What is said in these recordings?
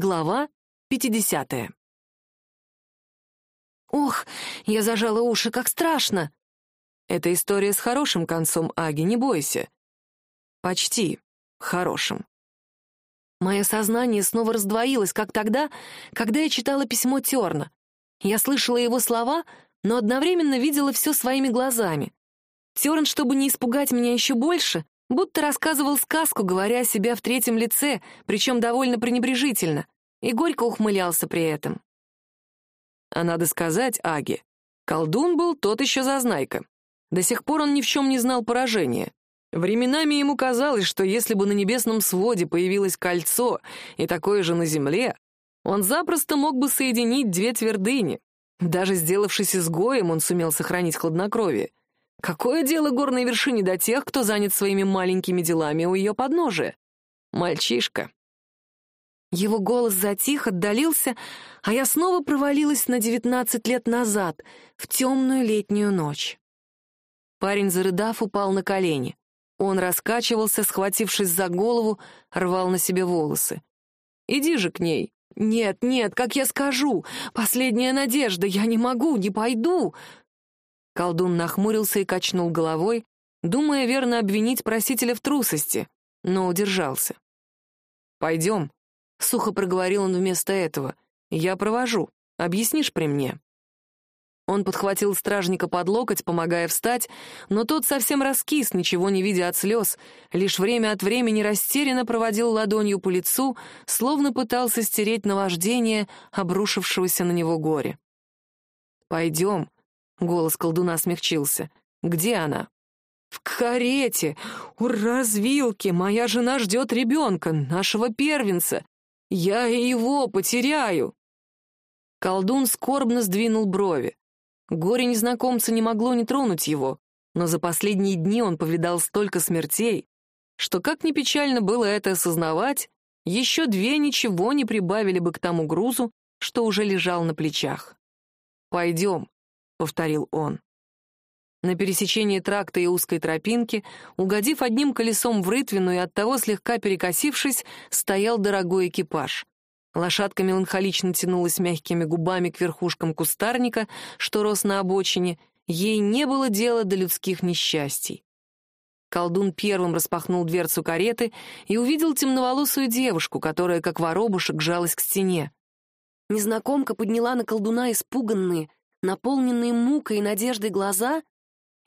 Глава 50. Ох, я зажала уши, как страшно. Это история с хорошим концом, Аги, не бойся. Почти хорошим. Мое сознание снова раздвоилось, как тогда, когда я читала письмо Терна. Я слышала его слова, но одновременно видела все своими глазами. Терн, чтобы не испугать меня еще больше, будто рассказывал сказку, говоря о себя в третьем лице, причем довольно пренебрежительно, и горько ухмылялся при этом. А надо сказать Аге, колдун был тот еще зазнайка. До сих пор он ни в чем не знал поражения. Временами ему казалось, что если бы на небесном своде появилось кольцо и такое же на земле, он запросто мог бы соединить две твердыни. Даже сделавшись изгоем, он сумел сохранить хладнокровие. Какое дело горной вершине до тех, кто занят своими маленькими делами у ее подножия? Мальчишка. Его голос затих, отдалился, а я снова провалилась на девятнадцать лет назад, в темную летнюю ночь. Парень, зарыдав, упал на колени. Он раскачивался, схватившись за голову, рвал на себе волосы. «Иди же к ней!» «Нет, нет, как я скажу! Последняя надежда! Я не могу, не пойду!» Колдун нахмурился и качнул головой, думая верно обвинить просителя в трусости, но удержался. «Пойдем», — сухо проговорил он вместо этого. «Я провожу. Объяснишь при мне?» Он подхватил стражника под локоть, помогая встать, но тот совсем раскис, ничего не видя от слез, лишь время от времени растерянно проводил ладонью по лицу, словно пытался стереть наваждение обрушившегося на него горе. «Пойдем», Голос колдуна смягчился. «Где она?» «В карете! У развилки! Моя жена ждет ребенка, нашего первенца! Я и его потеряю!» Колдун скорбно сдвинул брови. Горе незнакомца не могло не тронуть его, но за последние дни он повидал столько смертей, что, как ни печально было это осознавать, еще две ничего не прибавили бы к тому грузу, что уже лежал на плечах. «Пойдем», — повторил он. На пересечении тракта и узкой тропинки, угодив одним колесом в рытвину и оттого слегка перекосившись, стоял дорогой экипаж. Лошадка меланхолично тянулась мягкими губами к верхушкам кустарника, что рос на обочине. Ей не было дела до людских несчастий. Колдун первым распахнул дверцу кареты и увидел темноволосую девушку, которая, как воробушек, жалась к стене. Незнакомка подняла на колдуна испуганные, наполненные мукой и надеждой глаза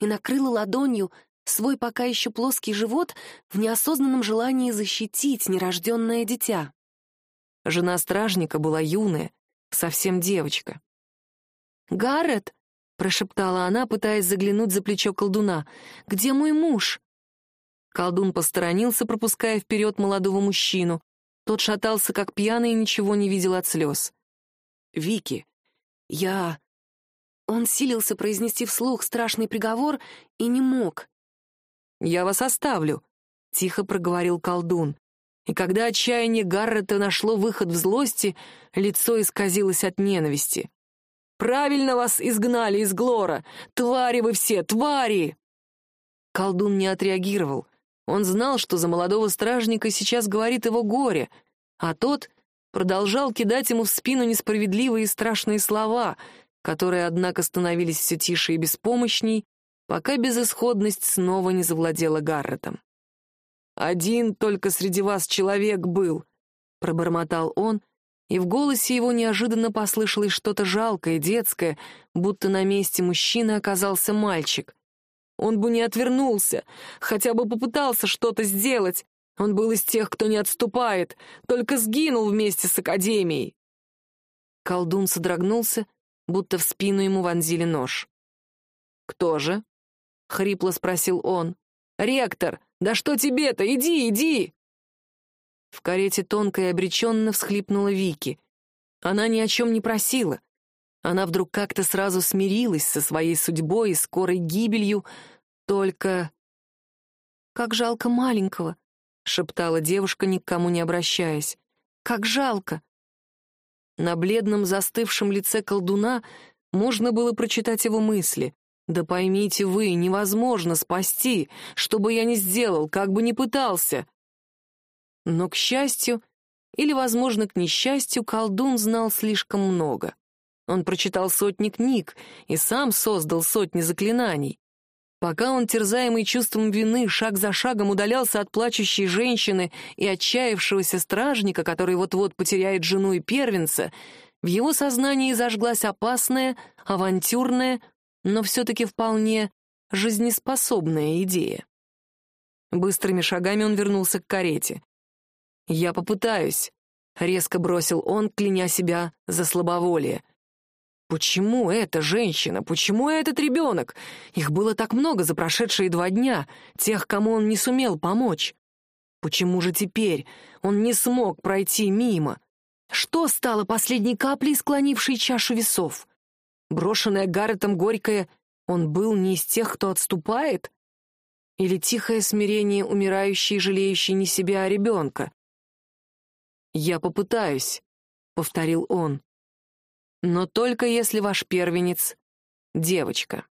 и накрыла ладонью свой пока еще плоский живот в неосознанном желании защитить нерожденное дитя. Жена стражника была юная, совсем девочка. «Гаррет!» — прошептала она, пытаясь заглянуть за плечо колдуна. «Где мой муж?» Колдун посторонился, пропуская вперед молодого мужчину. Тот шатался, как пьяный, и ничего не видел от слез. «Вики, я... Он силился произнести вслух страшный приговор и не мог. «Я вас оставлю», — тихо проговорил колдун. И когда отчаяние Гаррета нашло выход в злости, лицо исказилось от ненависти. «Правильно вас изгнали из Глора! Твари вы все, твари!» Колдун не отреагировал. Он знал, что за молодого стражника сейчас говорит его горе, а тот продолжал кидать ему в спину несправедливые и страшные слова — которые, однако, становились все тише и беспомощней, пока безысходность снова не завладела Гарретом. «Один только среди вас человек был», — пробормотал он, и в голосе его неожиданно послышалось что-то жалкое, детское, будто на месте мужчины оказался мальчик. Он бы не отвернулся, хотя бы попытался что-то сделать. Он был из тех, кто не отступает, только сгинул вместе с Академией. Колдун содрогнулся, будто в спину ему вонзили нож. «Кто же?» — хрипло спросил он. «Ректор! Да что тебе-то? Иди, иди!» В карете тонко и обреченно всхлипнула Вики. Она ни о чем не просила. Она вдруг как-то сразу смирилась со своей судьбой и скорой гибелью, только... «Как жалко маленького», — шептала девушка, никому не обращаясь. «Как жалко! На бледном застывшем лице колдуна можно было прочитать его мысли. «Да поймите вы, невозможно спасти, что бы я ни сделал, как бы ни пытался». Но, к счастью, или, возможно, к несчастью, колдун знал слишком много. Он прочитал сотни книг и сам создал сотни заклинаний. Пока он, терзаемый чувством вины, шаг за шагом удалялся от плачущей женщины и отчаявшегося стражника, который вот-вот потеряет жену и первенца, в его сознании зажглась опасная, авантюрная, но все-таки вполне жизнеспособная идея. Быстрыми шагами он вернулся к карете. «Я попытаюсь», — резко бросил он, кляня себя за слабоволие. Почему эта женщина? Почему этот ребенок? Их было так много за прошедшие два дня, тех, кому он не сумел помочь. Почему же теперь он не смог пройти мимо? Что стало последней каплей, склонившей чашу весов? Брошенная Гарретом горькая, он был не из тех, кто отступает? Или тихое смирение умирающей, жалеющей не себя, а ребенка? «Я попытаюсь», — повторил он. Но только если ваш первенец — девочка.